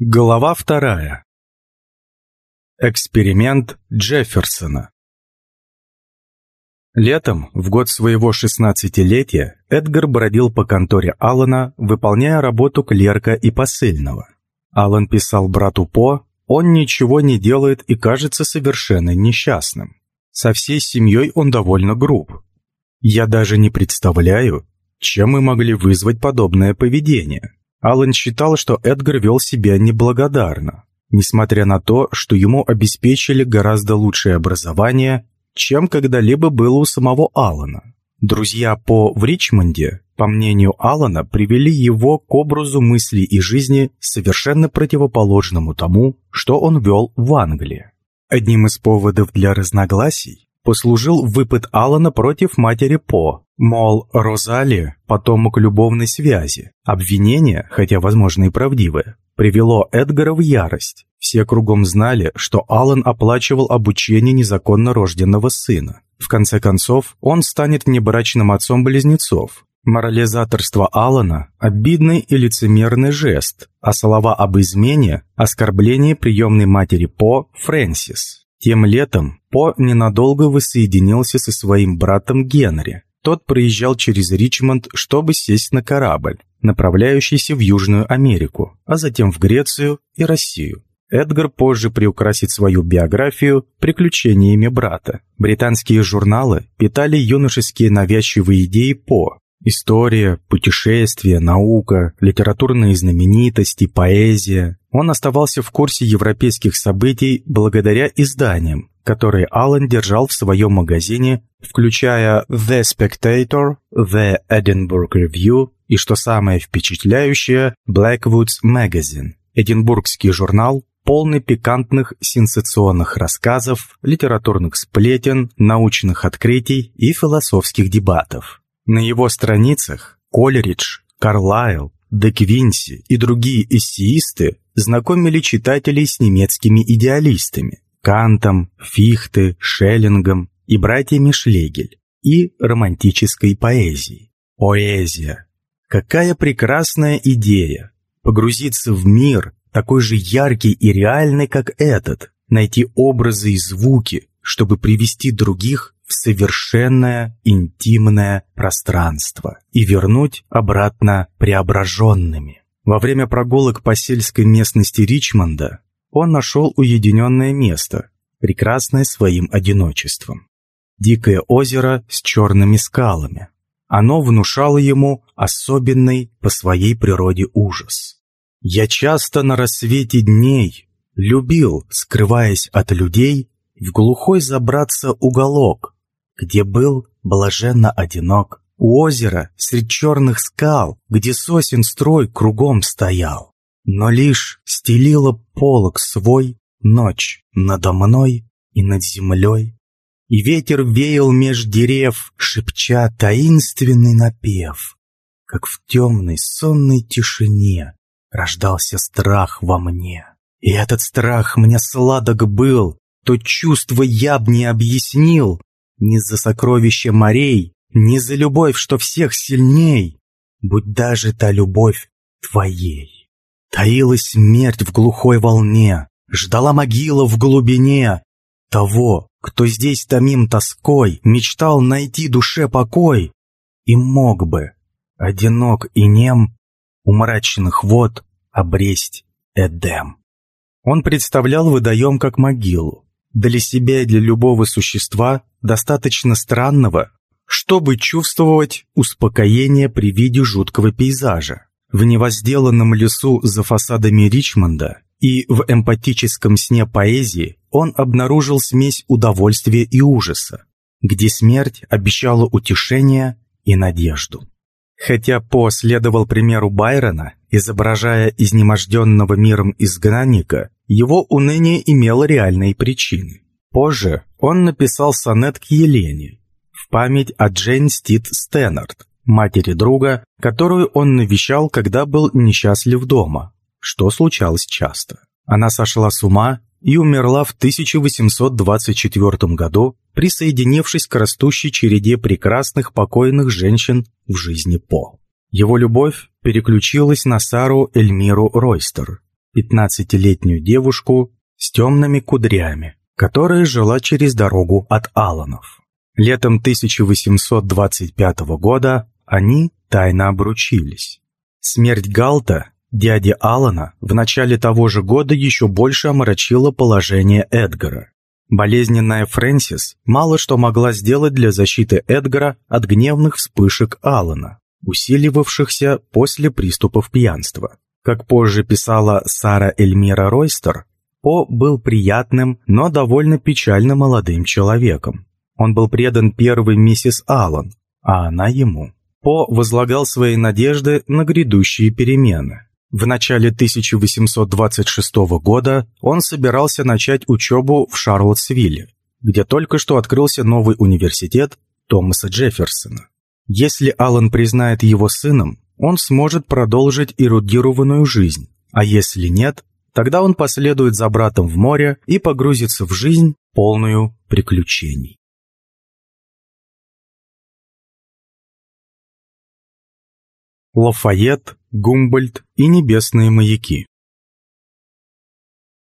Глава вторая. Эксперимент Джефферсона. Летом, в год своего шестнадцатилетия, Эдгар бродил по конторе Алана, выполняя работу клерка и посыльного. Алан писал брату По, он ничего не делает и кажется совершенно несчастным. Со всей семьей он довольно груб. Я даже не представляю, чем мы могли вызвать подобное поведение. Аллан считал, что Эдгар вел себя неблагодарно, несмотря на то, что ему обеспечили гораздо лучшее образование, чем когда-либо было у самого Аллана. Друзья по в Ричмонде, по мнению Аллана, привели его к образу мысли и жизни, совершенно противоположному тому, что он вел в Англии. Одним из поводов для разногласий послужил выпад Алана против матери По, мол, Розали – потомок любовной связи. Обвинение, хотя, возможно, и правдивое, привело Эдгара в ярость. Все кругом знали, что Алан оплачивал обучение незаконно рожденного сына. В конце концов, он станет внебрачным отцом близнецов. Морализаторство Алана – обидный и лицемерный жест, а слова об измене – оскорбление приемной матери По Фрэнсис. Тем летом По ненадолго воссоединился со своим братом Генри. Тот проезжал через Ричмонд, чтобы сесть на корабль, направляющийся в Южную Америку, а затем в Грецию и Россию. Эдгар позже приукрасит свою биографию приключениями брата. Британские журналы питали юношеские навязчивые идеи По. История, путешествия, наука, литературные знаменитости, поэзия, он оставался в курсе европейских событий благодаря изданиям, которые Аллен держал в своем магазине, включая The Spectator, The Edinburgh Review и, что самое впечатляющее, Blackwoods Magazine, эдинбургский журнал, полный пикантных сенсационных рассказов, литературных сплетен, научных открытий и философских дебатов. На его страницах Колеридж, Карлайл, Де Квинси и другие эссеисты знакомили читателей с немецкими идеалистами Кантом, Фихте, Шеллингом и братьями Шлегель и романтической поэзией. Поэзия. Какая прекрасная идея! Погрузиться в мир, такой же яркий и реальный, как этот, найти образы и звуки, чтобы привести других в совершенное интимное пространство и вернуть обратно преображенными. Во время прогулок по сельской местности Ричмонда он нашел уединенное место, прекрасное своим одиночеством. Дикое озеро с черными скалами. Оно внушало ему особенный по своей природе ужас. «Я часто на рассвете дней любил, скрываясь от людей, в глухой забраться уголок, где был блаженно одинок у озера, средь черных скал, где сосен строй кругом стоял. Но лишь стелила полог свой ночь надо мной и над землей. И ветер веял меж дерев, шепча таинственный напев. Как в темной сонной тишине рождался страх во мне. И этот страх мне сладок был, то чувство я б не объяснил, не за сокровища морей, не за любовь, что всех сильней, будь даже та любовь твоей. Таилась смерть в глухой волне, ждала могила в глубине того, кто здесь томим тоской мечтал найти душе покой и мог бы, одинок и нем, у мрачных вод обресть Эдем. Он представлял водоем как могилу. Для себя и для любого существа, достаточно странного, чтобы чувствовать успокоение при виде жуткого пейзажа. В невозделанном лесу за фасадами Ричмонда и в эмпатическом сне поэзии он обнаружил смесь удовольствия и ужаса, где смерть обещала утешение и надежду. Хотя По следовал примеру Байрона, изображая изнеможденного миром изгнанника, его уныние имело реальные причины. Позже он написал сонет к Елене, память о Джейн Стит Стэннард, матери друга, которую он навещал, когда был несчастлив дома, что случалось часто. Она сошла с ума и умерла в 1824 году, присоединившись к растущей череде прекрасных покойных женщин в жизни По. Его любовь переключилась на Сару Эльмиру Ройстер. 15-летнюю девушку с темными кудрями, которая жила через дорогу от Аланов. Летом 1825 года они тайно обручились. Смерть Галта, дяди Алана, в начале того же года еще больше омрачила положение Эдгара. Болезненная Фрэнсис мало что могла сделать для защиты Эдгара от гневных вспышек Алана, усиливавшихся после приступов пьянства. Как позже писала Сара Эльмира Ройстер, По был приятным, но довольно печально молодым человеком. Он был предан первой миссис Аллан, а она ему. По возлагал свои надежды на грядущие перемены. В начале 1826 года он собирался начать учебу в Шарлоттсвилле, где только что открылся новый университет Томаса Джефферсона. Если Аллан признает его сыном, он сможет продолжить эрудированную жизнь, а если нет, тогда он последует за братом в море и погрузится в жизнь, полную приключений. Лафайет, Гумбольд и небесные маяки.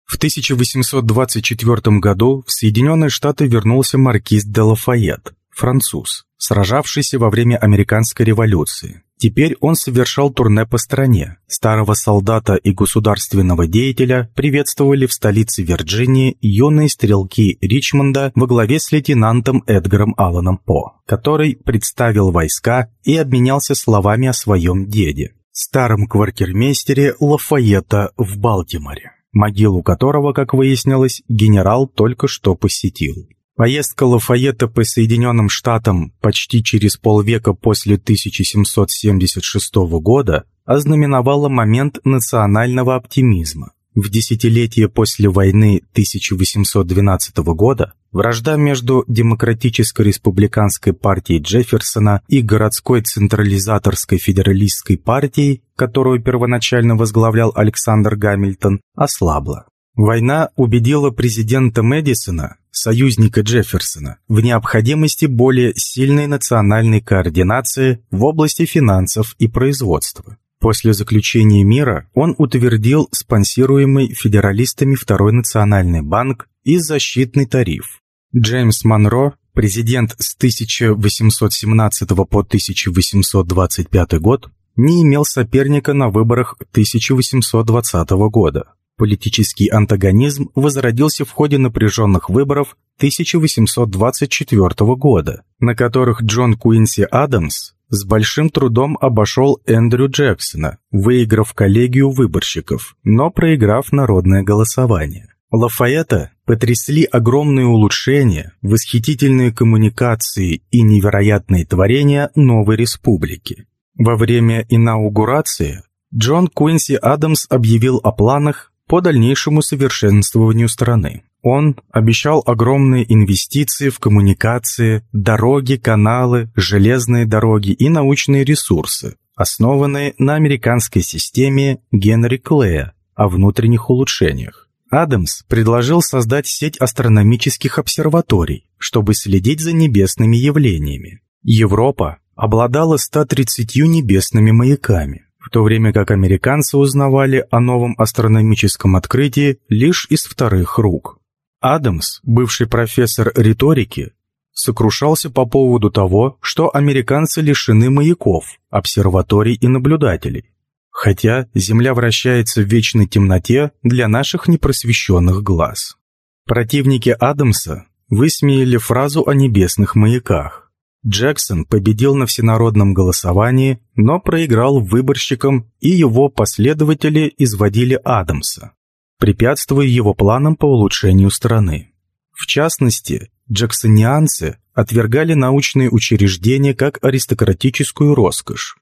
В 1824 году в Соединенные Штаты вернулся маркиз де Лафайет, француз, сражавшийся во время Американской революции. Теперь он совершал турне по стране. Старого солдата и государственного деятеля приветствовали в столице Вирджинии юные стрелки Ричмонда во главе с лейтенантом Эдгаром Алланом По, который представил войска и обменялся словами о своем деде, старом квартирмейстере Лафайета в Балтиморе, могилу которого, как выяснилось, генерал только что посетил. Поездка Лафайета по Соединенным Штатам почти через полвека после 1776 года ознаменовала момент национального оптимизма. В десятилетие после войны 1812 года вражда между Демократическо-республиканской партией Джефферсона и городской централизаторской федералистской партией, которую первоначально возглавлял Александр Гамильтон, ослабла. Война убедила президента Мэдисона, союзника Джефферсона, в необходимости более сильной национальной координации в области финансов и производства. После заключения мира он утвердил спонсируемый федералистами Второй национальный банк и защитный тариф. Джеймс Монро, президент с 1817 по 1825 год, не имел соперника на выборах 1820 года. Политический антагонизм возродился в ходе напряженных выборов 1824 года, на которых Джон Куинси Адамс с большим трудом обошел Эндрю Джексона, выиграв коллегию выборщиков, но проиграв народное голосование. Лафайета потрясли огромные улучшения, восхитительные коммуникации и невероятные творения новой республики. Во время инаугурации Джон Куинси Адамс объявил о планах по дальнейшему совершенствованию страны. Он обещал огромные инвестиции в коммуникации, дороги, каналы, железные дороги и научные ресурсы, основанные на американской системе Генри Клея о внутренних улучшениях. Адамс предложил создать сеть астрономических обсерваторий, чтобы следить за небесными явлениями. Европа обладала 130 небесными маяками, в то время как американцы узнавали о новом астрономическом открытии лишь из вторых рук. Адамс, бывший профессор риторики, сокрушался по поводу того, что американцы лишены маяков, обсерваторий и наблюдателей, хотя Земля вращается в вечной темноте для наших непросвещенных глаз. Противники Адамса высмеяли фразу о небесных маяках. Джексон победил на всенародном голосовании, но проиграл выборщикам, и его последователи изводили Адамса, препятствуя его планам по улучшению страны. В частности, джексонианцы отвергали научные учреждения как аристократическую роскошь.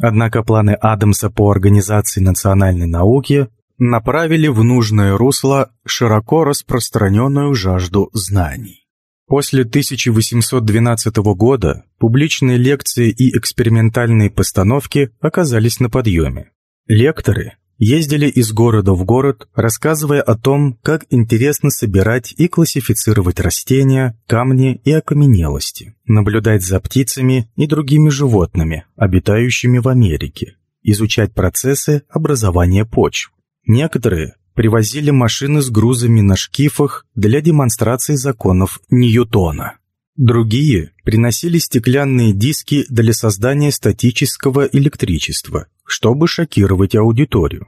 Однако планы Адамса по организации национальной науки направили в нужное русло широко распространенную жажду знаний. После 1812 года публичные лекции и экспериментальные постановки оказались на подъеме. Лекторы ездили из города в город, рассказывая о том, как интересно собирать и классифицировать растения, камни и окаменелости, наблюдать за птицами и другими животными, обитающими в Америке, изучать процессы образования почв. Некоторые привозили машины с грузами на шкифах для демонстрации законов Ньютона. Другие приносили стеклянные диски для создания статического электричества, чтобы шокировать аудиторию.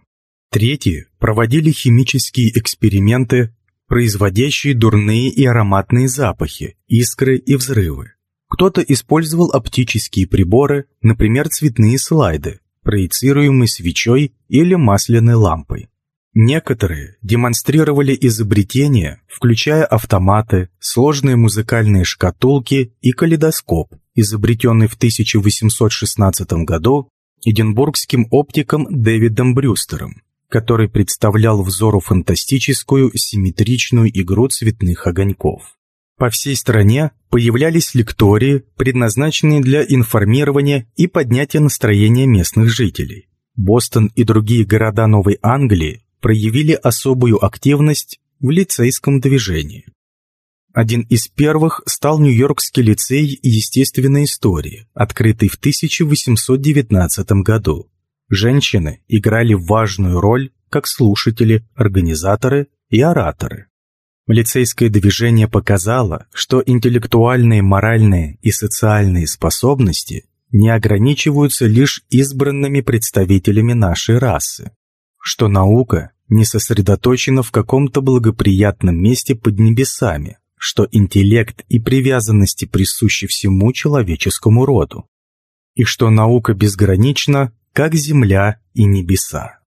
Третьи проводили химические эксперименты, производящие дурные и ароматные запахи, искры и взрывы. Кто-то использовал оптические приборы, например, цветные слайды, проецируемые свечой или масляной лампой. Некоторые демонстрировали изобретения, включая автоматы, сложные музыкальные шкатулки и калейдоскоп, изобретенный в 1816 году эдинбургским оптиком Дэвидом Брюстером, который представлял взору фантастическую симметричную игру цветных огоньков. По всей стране появлялись лектории, предназначенные для информирования и поднятия настроения местных жителей. Бостон и другие города Новой Англии проявили особую активность в лицейском движении. Один из первых стал Нью-Йоркский лицей естественной истории, открытый в 1819 году. Женщины играли важную роль как слушатели, организаторы и ораторы. Лицейское движение показало, что интеллектуальные, моральные и социальные способности не ограничиваются лишь избранными представителями нашей расы, что наука не сосредоточена в каком-то благоприятном месте под небесами, что интеллект и привязанности присущи всему человеческому роду, и что наука безгранична, как земля и небеса.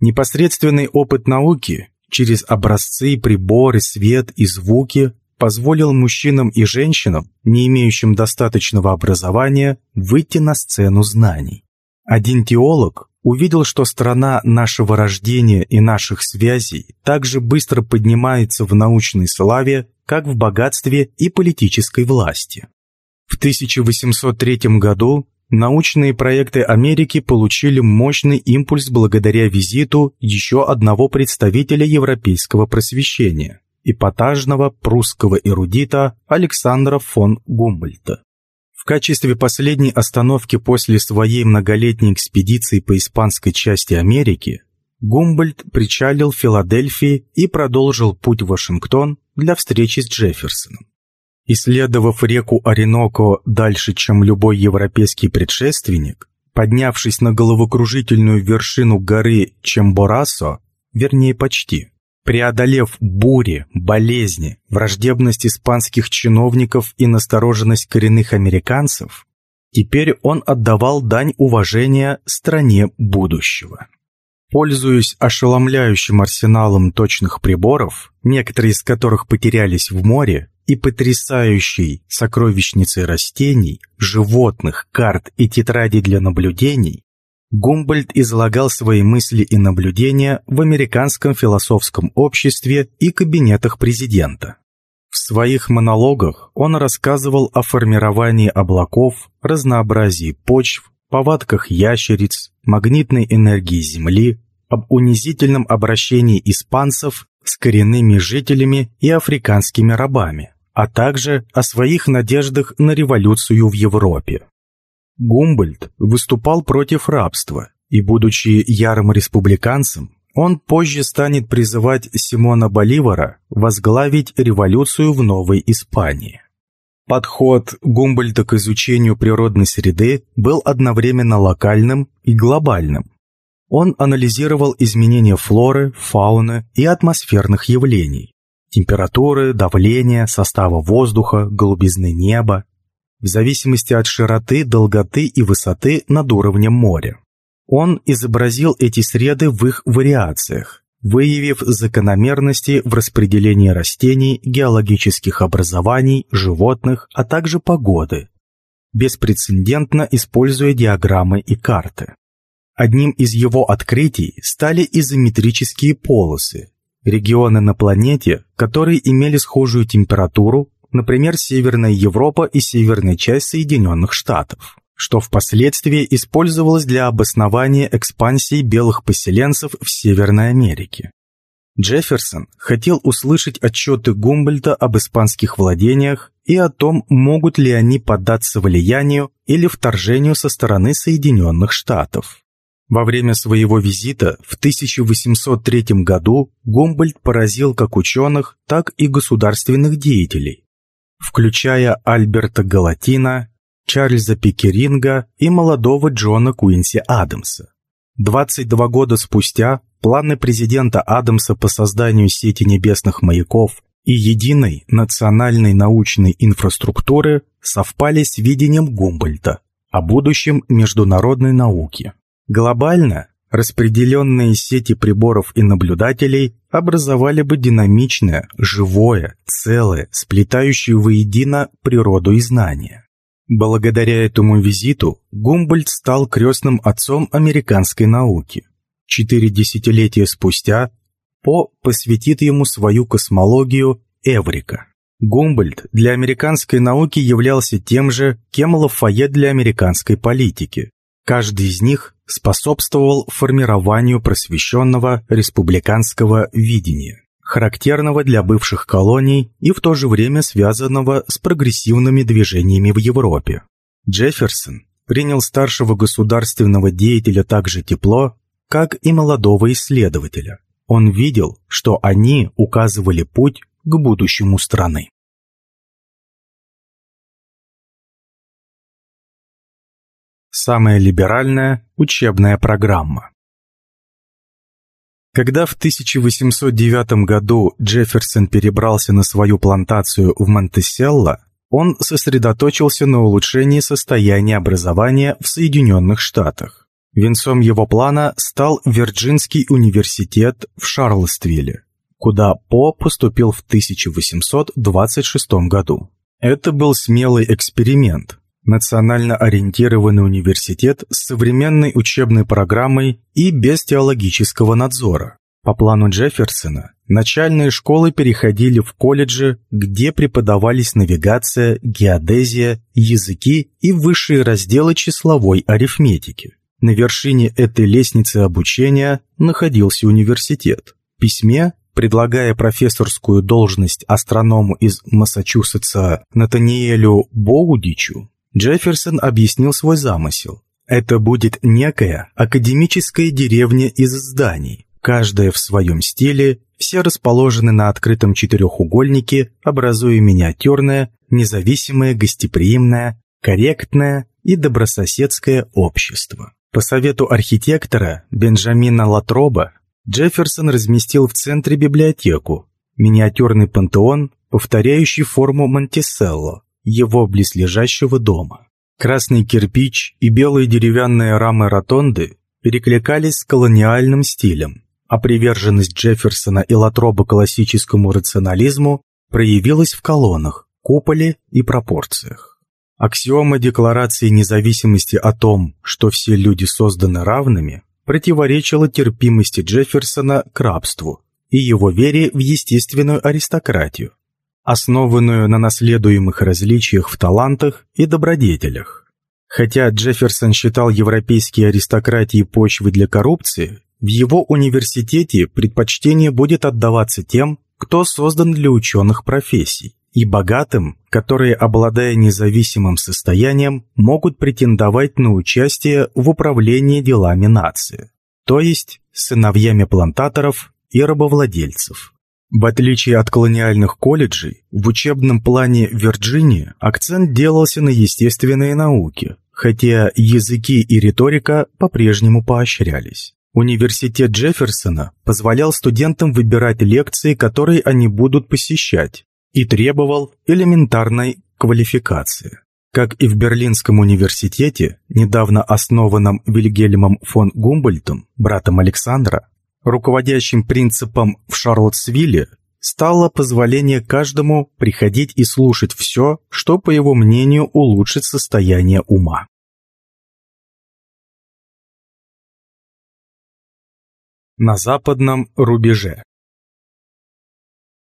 Непосредственный опыт науки через образцы, приборы, свет и звуки позволил мужчинам и женщинам, не имеющим достаточного образования, выйти на сцену знаний. Один теолог увидел, что страна нашего рождения и наших связей так же быстро поднимается в научной славе, как в богатстве и политической власти. В 1803 году научные проекты Америки получили мощный импульс благодаря визиту еще одного представителя европейского просвещения – эпатажного прусского эрудита Александра фон Гумбольта. В качестве последней остановки после своей многолетней экспедиции по испанской части Америки Гумбольд причалил в Филадельфии и продолжил путь в Вашингтон для встречи с Джефферсоном. Исследовав реку Ореноко дальше, чем любой европейский предшественник, поднявшись на головокружительную вершину горы Чемборасо, вернее почти, Преодолев бури, болезни, враждебность испанских чиновников и настороженность коренных американцев, теперь он отдавал дань уважения стране будущего. Пользуясь ошеломляющим арсеналом точных приборов, некоторые из которых потерялись в море, и потрясающей сокровищницей растений, животных, карт и тетрадей для наблюдений, Гумбольд излагал свои мысли и наблюдения в американском философском обществе и кабинетах президента. В своих монологах он рассказывал о формировании облаков, разнообразии почв, повадках ящериц, магнитной энергии Земли, об унизительном обращении испанцев с коренными жителями и африканскими рабами, а также о своих надеждах на революцию в Европе. Гумбольд выступал против рабства, и, будучи ярым республиканцем, он позже станет призывать Симона Боливара возглавить революцию в Новой Испании. Подход Гумбольда к изучению природной среды был одновременно локальным и глобальным. Он анализировал изменения флоры, фауны и атмосферных явлений, температуры, давления, состава воздуха, голубизны неба, в зависимости от широты, долготы и высоты над уровнем моря. Он изобразил эти среды в их вариациях, выявив закономерности в распределении растений, геологических образований, животных, а также погоды, беспрецедентно используя диаграммы и карты. Одним из его открытий стали изометрические полосы, регионы на планете, которые имели схожую температуру, например, Северная Европа и северная часть Соединенных Штатов, что впоследствии использовалось для обоснования экспансии белых поселенцев в Северной Америке. Джефферсон хотел услышать отчеты Гумбольта об испанских владениях и о том, могут ли они поддаться влиянию или вторжению со стороны Соединенных Штатов. Во время своего визита в 1803 году Гумбольдт поразил как ученых, так и государственных деятелей, включая Альберта Галатина, Чарльза Пикеринга и молодого Джона Куинси Адамса. 22 года спустя планы президента Адамса по созданию сети небесных маяков и единой национальной научной инфраструктуры совпали с видением Гумбольдта о будущем международной науки. Глобально распределенные сети приборов и наблюдателей образовали бы динамичное, живое, целое, сплетающее воедино природу и знания. Благодаря этому визиту Гумбольдт стал крестным отцом американской науки. Четыре десятилетия спустя По посвятит ему свою космологию Эврика. Гумбольдт для американской науки являлся тем же, кем Лафайет для американской политики. Каждый из них способствовал формированию просвещенного республиканского видения, характерного для бывших колоний и в то же время связанного с прогрессивными движениями в Европе. Джефферсон принял старшего государственного деятеля так же тепло, как и молодого исследователя. Он видел, что они указывали путь к будущему страны. Самая либеральная учебная программа Когда в 1809 году Джефферсон перебрался на свою плантацию в Монтеселло, он сосредоточился на улучшении состояния образования в Соединенных Штатах. Венцом его плана стал Вирджинский университет в Шарлотсвилле, куда По поступил в 1826 году. Это был смелый эксперимент, национально ориентированный университет с современной учебной программой и без теологического надзора. По плану Джефферсона, начальные школы переходили в колледжи, где преподавались навигация, геодезия, языки и высшие разделы числовой арифметики. На вершине этой лестницы обучения находился университет. В письме предлагая профессорскую должность астроному из Массачусетса Натаниэлю Боудичу, Джефферсон объяснил свой замысел. Это будет некая академическая деревня из зданий, каждая в своем стиле, все расположены на открытом четырехугольнике, образуя миниатюрное, независимое, гостеприимное, корректное и добрососедское общество. По совету архитектора Бенджамина Латроба Джефферсон разместил в центре библиотеку, миниатюрный пантеон, повторяющий форму Монтиселло, его близлежащего дома. Красный кирпич и белые деревянные рамы ротонды перекликались с колониальным стилем, а приверженность Джефферсона и Латроба классическому рационализму проявилась в колоннах, куполе и пропорциях. Аксиома Декларации независимости о том, что все люди созданы равными, противоречило терпимости Джефферсона к рабству и его вере в естественную аристократию, основанную на наследуемых различиях в талантах и добродетелях. Хотя Джефферсон считал европейские аристократии почвой для коррупции, в его университете предпочтение будет отдаваться тем, кто создан для ученых профессий, и богатым, которые, обладая независимым состоянием, могут претендовать на участие в управлении делами нации, то есть сыновьями плантаторов и рабовладельцев. В отличие от колониальных колледжей, в учебном плане Вирджинии акцент делался на естественные науки, хотя языки и риторика по-прежнему поощрялись. Университет Джефферсона позволял студентам выбирать лекции, которые они будут посещать, и требовал элементарной квалификации. Как и в Берлинском университете, недавно основанном Вильгельмом фон Гумбольтом, братом Александра, руководящим принципом в Шарлоттсвилле стало позволение каждому приходить и слушать все, что, по его мнению, улучшит состояние ума. На западном рубеже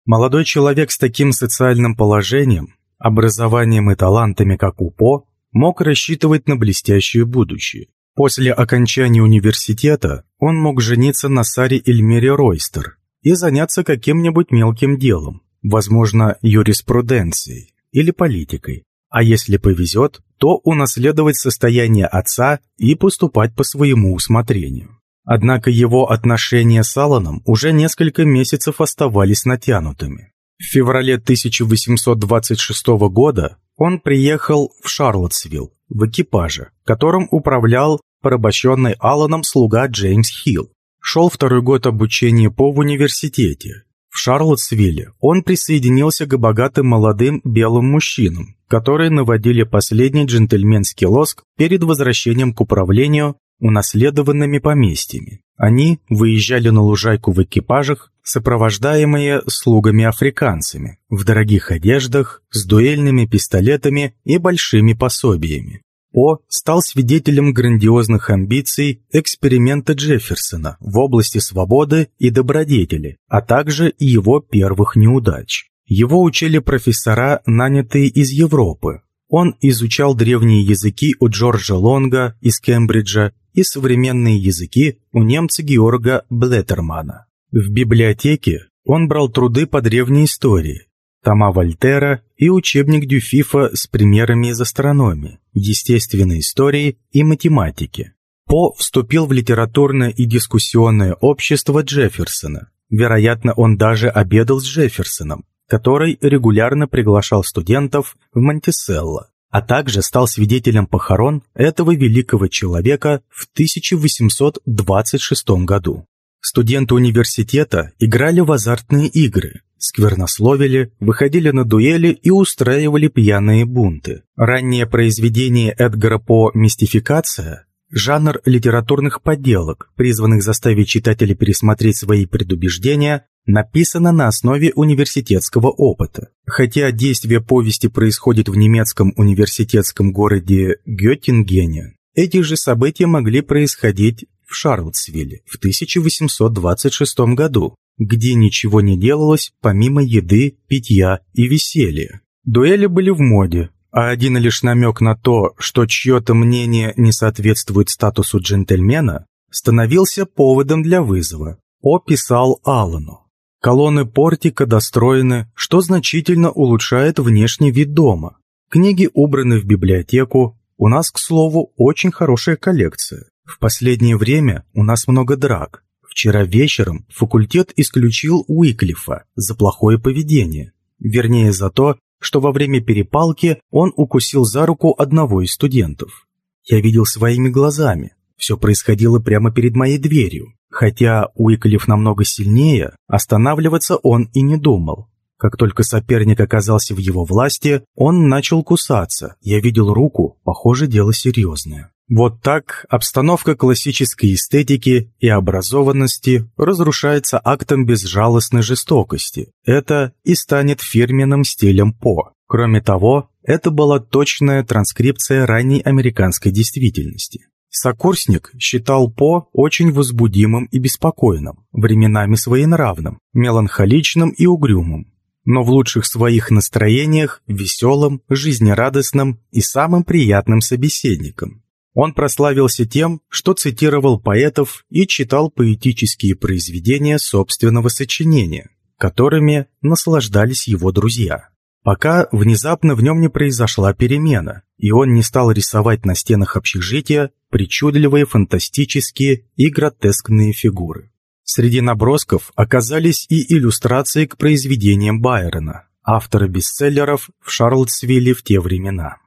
Молодой человек с таким социальным положением, образованием и талантами, как УПО, мог рассчитывать на блестящее будущее. После окончания университета он мог жениться на Саре Эльмире Ройстер и заняться каким-нибудь мелким делом, возможно, юриспруденцией или политикой. а если повезет, то унаследовать состояние отца и поступать по своему усмотрению. Однако его отношения с Алланом уже несколько месяцев оставались натянутыми. В феврале 1826 года он приехал в Шарлоттсвилл в экипаже, которым управлял порабощенный Алланом слуга Джеймс Хилл. Шел второй год обучения По в университете. В Шарлоттсвилле он присоединился к богатым молодым белым мужчинам, которые наводили последний джентльменский лоск перед возвращением к управлению унаследованными поместьями. Они выезжали на лужайку в экипажах, сопровождаемые слугами-африканцами, в дорогих одеждах, с дуэльными пистолетами и большими пособиями. О стал свидетелем грандиозных амбиций эксперимента Джефферсона в области свободы и добродетели, а также и его первых неудач. Его учили профессора, нанятые из Европы. Он изучал древние языки у Джорджа Лонга из Кембриджа и современные языки у немца Георга Блеттермана. В библиотеке он брал труды по древней истории, тома Вольтера и учебник Дюфифа с примерами из астрономии, естественной истории и математики. По вступил в литературное и дискуссионное общество Джефферсона. Вероятно, он даже обедал с Джефферсоном, который регулярно приглашал студентов в Монтиселло а также стал свидетелем похорон этого великого человека в 1826 году. Студенты университета играли в азартные игры, сквернословили, выходили на дуэли и устраивали пьяные бунты. Раннее произведение Эдгара По «Мистификация» жанр литературных подделок, призванных заставить читателя пересмотреть свои предубеждения, написано на основе университетского опыта. Хотя действие повести происходит в немецком университетском городе Геттингене, эти же события могли происходить в Шарлотсвилле в 1826 году, где ничего не делалось помимо еды, питья и веселья. Дуэли были в моде, а один лишь намек на то, что чье-то мнение не соответствует статусу джентльмена, становился поводом для вызова. О писал Аллану. Колонны портика достроены, что значительно улучшает внешний вид дома. Книги убраны в библиотеку. У нас, к слову, очень хорошая коллекция. В последнее время у нас много драк. Вчера вечером факультет исключил Уиклифа за плохое поведение. Вернее, за то, что во время перепалки он укусил за руку одного из студентов. Я видел своими глазами. Все происходило прямо перед моей дверью. Хотя Уиклиф намного сильнее, останавливаться он и не думал. Как только соперник оказался в его власти, он начал кусаться. Я видел руку, похоже, дело серьезное. Вот так обстановка классической эстетики и образованности разрушается актом безжалостной жестокости. Это и станет фирменным стилем По. Кроме того, это была точная транскрипция ранней американской действительности. Сокурсник считал По очень возбудимым и беспокойным, временами своенравным, меланхоличным и угрюмым, но в лучших своих настроениях веселым, жизнерадостным и самым приятным собеседником. Он прославился тем, что цитировал поэтов и читал поэтические произведения собственного сочинения, которыми наслаждались его друзья пока внезапно в нем не произошла перемена, и он не стал рисовать на стенах общежития причудливые фантастические и гротескные фигуры. Среди набросков оказались и иллюстрации к произведениям Байрона, автора бестселлеров в Шарлотсвилле в те времена.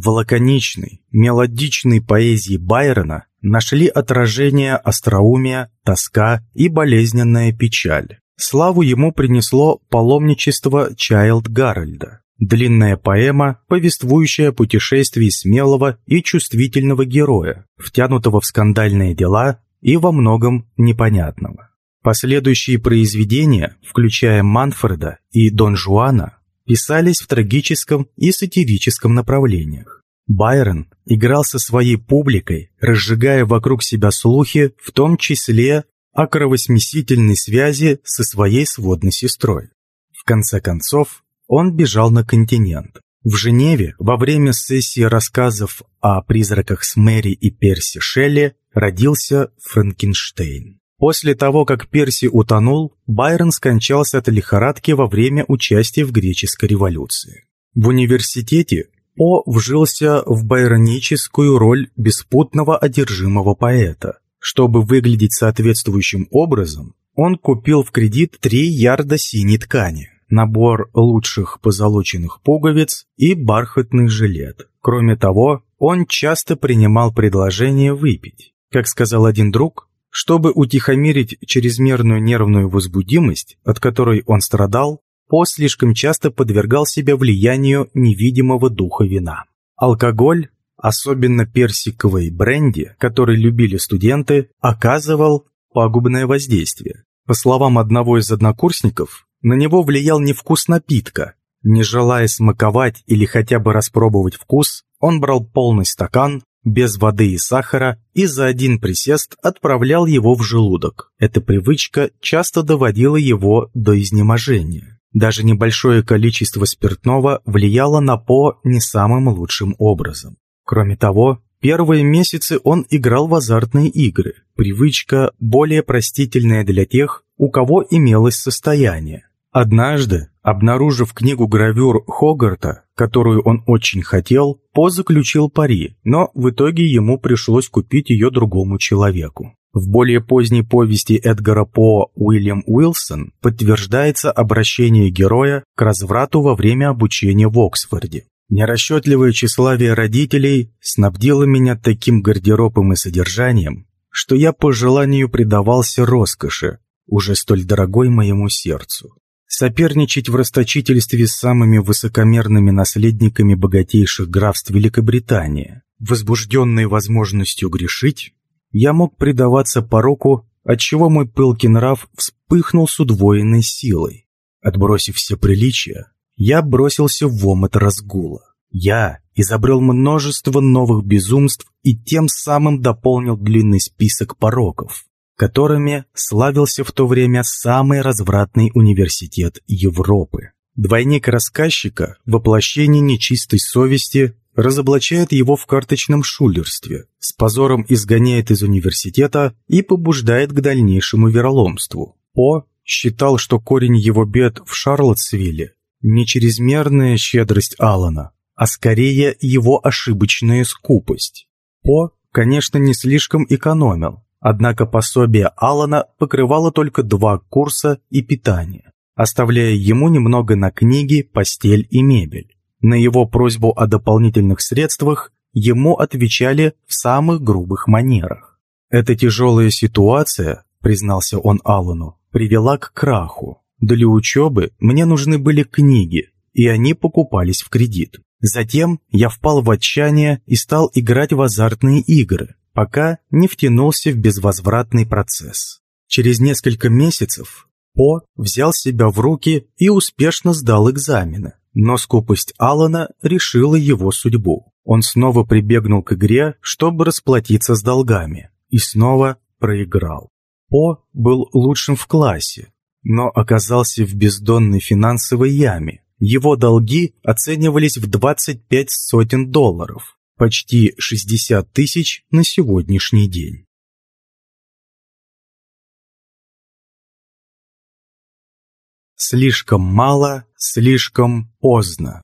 В лаконичной, мелодичной поэзии Байрона нашли отражение остроумия, тоска и болезненная печаль. Славу ему принесло паломничество Чайлд Гарольда, длинная поэма, повествующая о путешествии смелого и чувствительного героя, втянутого в скандальные дела и во многом непонятного. Последующие произведения, включая Манфреда и Дон Жуана, писались в трагическом и сатирическом направлениях. Байрон играл со своей публикой, разжигая вокруг себя слухи, в том числе о кровосмесительной связи со своей сводной сестрой. В конце концов, он бежал на континент. В Женеве во время сессии рассказов о призраках с Мэри и Перси Шелли родился Франкенштейн. После того, как Перси утонул, Байрон скончался от лихорадки во время участия в греческой революции. В университете По вжился в байроническую роль беспутного одержимого поэта. Чтобы выглядеть соответствующим образом, он купил в кредит три ярда синей ткани, набор лучших позолоченных пуговиц и бархатный жилет. Кроме того, он часто принимал предложение выпить. Как сказал один друг, чтобы утихомирить чрезмерную нервную возбудимость, от которой он страдал, По слишком часто подвергал себя влиянию невидимого духа вина. Алкоголь, особенно персиковый бренди, который любили студенты, оказывал пагубное воздействие. По словам одного из однокурсников, на него влиял не вкус напитка. Не желая смаковать или хотя бы распробовать вкус, он брал полный стакан, без воды и сахара, и за один присест отправлял его в желудок. Эта привычка часто доводила его до изнеможения. Даже небольшое количество спиртного влияло на По не самым лучшим образом. Кроме того, Первые месяцы он играл в азартные игры, привычка более простительная для тех, у кого имелось состояние. Однажды, обнаружив книгу гравюр Хогарта, которую он очень хотел, По заключил пари, но в итоге ему пришлось купить ее другому человеку. В более поздней повести Эдгара По Уильям Уилсон подтверждается обращение героя к разврату во время обучения в Оксфорде. Нерасчетливое тщеславие родителей снабдило меня таким гардеробом и содержанием, что я по желанию предавался роскоши, уже столь дорогой моему сердцу. Соперничать в расточительстве с самыми высокомерными наследниками богатейших графств Великобритании, возбужденной возможностью грешить, я мог предаваться пороку, отчего мой пылкий нрав вспыхнул с удвоенной силой. Отбросив все приличия, я бросился в омут разгула. Я изобрел множество новых безумств и тем самым дополнил длинный список пороков, которыми славился в то время самый развратный университет Европы. Двойник рассказчика, воплощение нечистой совести, разоблачает его в карточном шулерстве, с позором изгоняет из университета и побуждает к дальнейшему вероломству. По считал, что корень его бед в Шарлоттсвилле не чрезмерная щедрость Алана, а скорее его ошибочная скупость. По, конечно, не слишком экономил, однако пособие Алана покрывало только два курса и питание, оставляя ему немного на книги, постель и мебель. На его просьбу о дополнительных средствах ему отвечали в самых грубых манерах. «Эта тяжелая ситуация», признался он Аллану, привела к краху. Для учебы мне нужны были книги, и они покупались в кредит. Затем я впал в отчаяние и стал играть в азартные игры, пока не втянулся в безвозвратный процесс. Через несколько месяцев По взял себя в руки и успешно сдал экзамены, но скупость Алана решила его судьбу. Он снова прибегнул к игре, чтобы расплатиться с долгами, и снова проиграл. По был лучшим в классе, но оказался в бездонной финансовой яме. Его долги оценивались в 25 сотен долларов, почти 60 тысяч на сегодняшний день. Слишком мало, слишком поздно.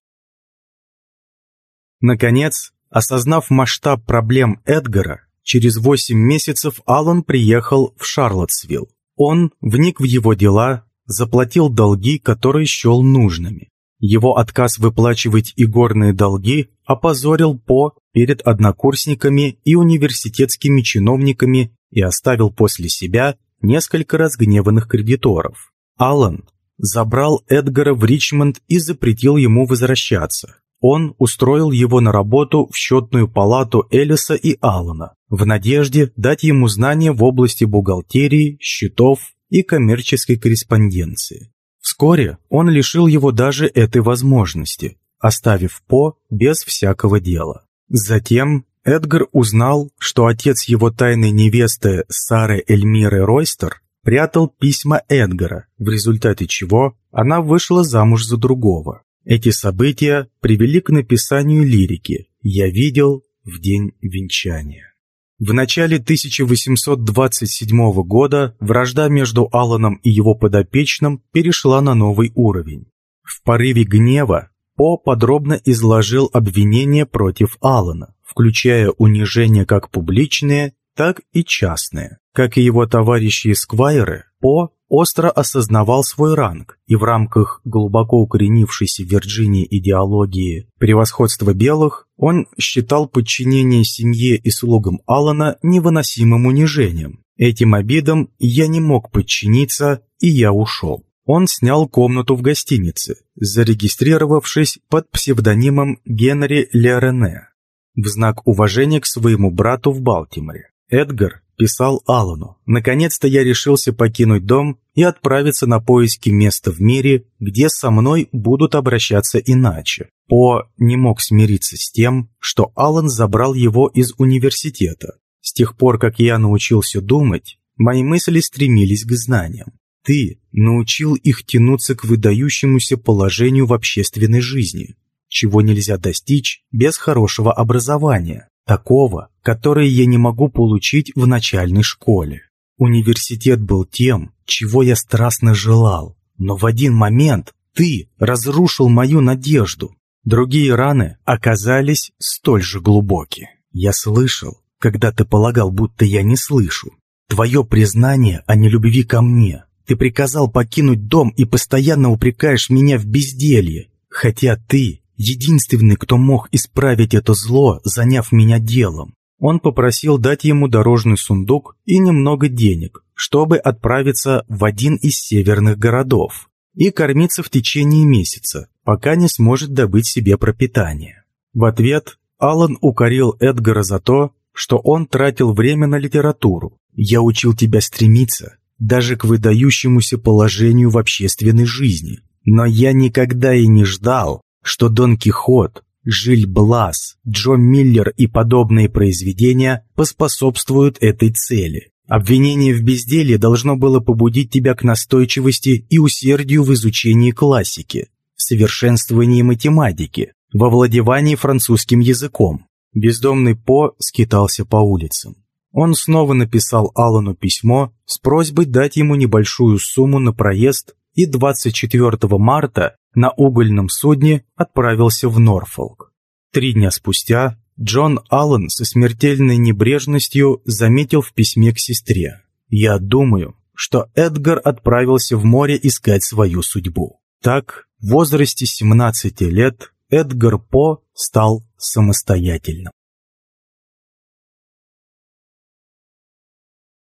Наконец, осознав масштаб проблем Эдгара, через 8 месяцев Аллан приехал в Шарлоттсвилл. Он вник в его дела, заплатил долги, которые счел нужными. Его отказ выплачивать игорные долги опозорил По перед однокурсниками и университетскими чиновниками и оставил после себя несколько разгневанных кредиторов. Аллан забрал Эдгара в Ричмонд и запретил ему возвращаться. Он устроил его на работу в счетную палату Элиса и Аллана в надежде дать ему знания в области бухгалтерии, счетов и коммерческой корреспонденции. Вскоре он лишил его даже этой возможности, оставив По без всякого дела. Затем Эдгар узнал, что отец его тайной невесты Сары Эльмиры Ройстер прятал письма Эдгара, в результате чего она вышла замуж за другого. Эти события привели к написанию лирики «Я видел в день венчания». В начале 1827 года вражда между Алланом и его подопечным перешла на новый уровень. В порыве гнева По подробно изложил обвинения против Алана, включая унижения как публичные, так и частные. Как и его товарищи Сквайры, По остро осознавал свой ранг и в рамках глубоко укоренившейся в Вирджинии идеологии превосходства белых он считал подчинение семье и слугам Алана невыносимым унижением. Этим обидам я не мог подчиниться, и я ушел. Он снял комнату в гостинице, зарегистрировавшись под псевдонимом Генри Лерене в знак уважения к своему брату в Балтиморе. Эдгар писал Аллану. «Наконец-то я решился покинуть дом и отправиться на поиски места в мире, где со мной будут обращаться иначе». По не мог смириться с тем, что Аллан забрал его из университета. С тех пор, как я научился думать, мои мысли стремились к знаниям. Ты научил их тянуться к выдающемуся положению в общественной жизни, чего нельзя достичь без хорошего образования такого, которое я не могу получить в начальной школе. Университет был тем, чего я страстно желал, но в один момент ты разрушил мою надежду. Другие раны оказались столь же глубоки. Я слышал, когда ты полагал, будто я не слышу. Твое признание о нелюбви ко мне. Ты приказал покинуть дом и постоянно упрекаешь меня в безделье, хотя ты единственный, кто мог исправить это зло, заняв меня делом. Он попросил дать ему дорожный сундук и немного денег, чтобы отправиться в один из северных городов и кормиться в течение месяца, пока не сможет добыть себе пропитание. В ответ Алан укорил Эдгара за то, что он тратил время на литературу. «Я учил тебя стремиться даже к выдающемуся положению в общественной жизни, но я никогда и не ждал, что Дон Кихот, Жиль Блас, Джо Миллер и подобные произведения поспособствуют этой цели. Обвинение в безделии должно было побудить тебя к настойчивости и усердию в изучении классики, совершенствовании математики, во владевании французским языком. Бездомный По скитался по улицам. Он снова написал Алану письмо с просьбой дать ему небольшую сумму на проезд и 24 марта на угольном судне отправился в Норфолк. Три дня спустя Джон Аллен со смертельной небрежностью заметил в письме к сестре. «Я думаю, что Эдгар отправился в море искать свою судьбу». Так, в возрасте 17 лет Эдгар По стал самостоятельным.